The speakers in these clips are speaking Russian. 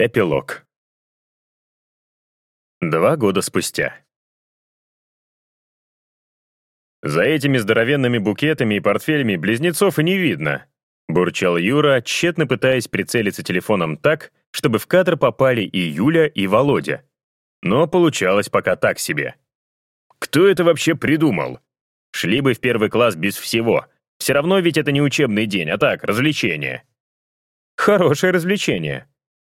Эпилог. Два года спустя. «За этими здоровенными букетами и портфелями близнецов и не видно», бурчал Юра, тщетно пытаясь прицелиться телефоном так, чтобы в кадр попали и Юля, и Володя. Но получалось пока так себе. Кто это вообще придумал? Шли бы в первый класс без всего. Все равно ведь это не учебный день, а так, развлечение. Хорошее развлечение.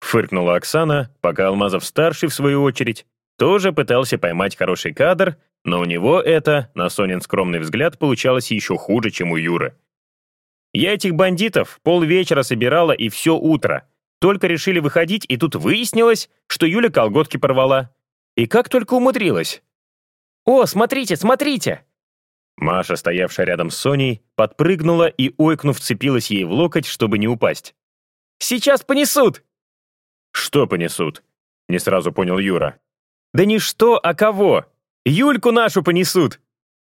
Фыркнула Оксана, пока Алмазов-старший, в свою очередь, тоже пытался поймать хороший кадр, но у него это, на Сонин скромный взгляд, получалось еще хуже, чем у Юры. Я этих бандитов полвечера собирала и все утро. Только решили выходить, и тут выяснилось, что Юля колготки порвала. И как только умудрилась. «О, смотрите, смотрите!» Маша, стоявшая рядом с Соней, подпрыгнула и, ойкнув, вцепилась ей в локоть, чтобы не упасть. «Сейчас понесут!» «Что понесут?» — не сразу понял Юра. «Да не что, а кого? Юльку нашу понесут!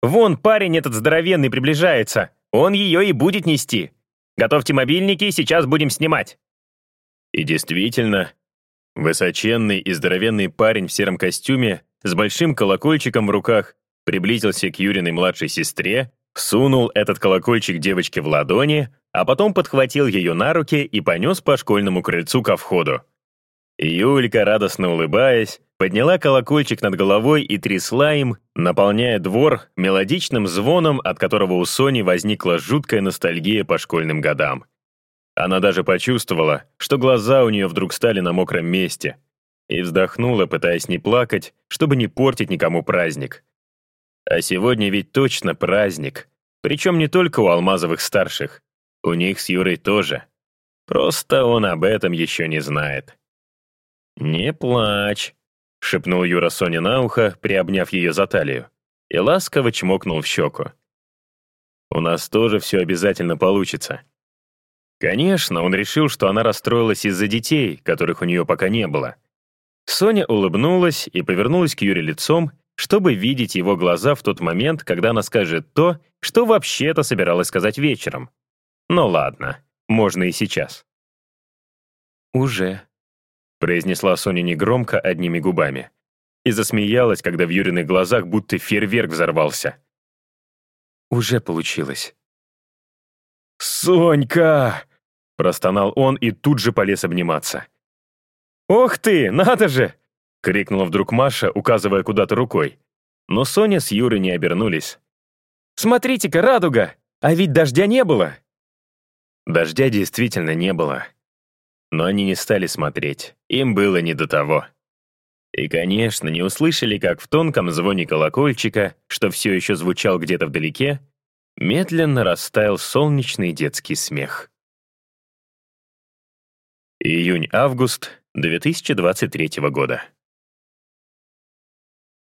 Вон парень этот здоровенный приближается, он ее и будет нести. Готовьте мобильники, сейчас будем снимать». И действительно, высоченный и здоровенный парень в сером костюме с большим колокольчиком в руках приблизился к Юриной младшей сестре, сунул этот колокольчик девочке в ладони, а потом подхватил ее на руки и понес по школьному крыльцу ко входу. Юлька, радостно улыбаясь, подняла колокольчик над головой и трясла им, наполняя двор мелодичным звоном, от которого у Сони возникла жуткая ностальгия по школьным годам. Она даже почувствовала, что глаза у нее вдруг стали на мокром месте, и вздохнула, пытаясь не плакать, чтобы не портить никому праздник. А сегодня ведь точно праздник, причем не только у Алмазовых старших, у них с Юрой тоже. Просто он об этом еще не знает. «Не плачь», — шепнул Юра Соне на ухо, приобняв ее за талию, и ласково чмокнул в щеку. «У нас тоже все обязательно получится». Конечно, он решил, что она расстроилась из-за детей, которых у нее пока не было. Соня улыбнулась и повернулась к Юре лицом, чтобы видеть его глаза в тот момент, когда она скажет то, что вообще-то собиралась сказать вечером. Ну ладно, можно и сейчас. «Уже», произнесла Соня негромко одними губами. И засмеялась, когда в Юриных глазах будто фейерверк взорвался. «Уже получилось». «Сонька!» — простонал он и тут же полез обниматься. «Ох ты, надо же!» — крикнула вдруг Маша, указывая куда-то рукой. Но Соня с Юрой не обернулись. «Смотрите-ка, радуга! А ведь дождя не было!» Дождя действительно не было. Но они не стали смотреть, им было не до того. И, конечно, не услышали, как в тонком звоне колокольчика, что все еще звучал где-то вдалеке, медленно растаял солнечный детский смех. Июнь-август 2023 года.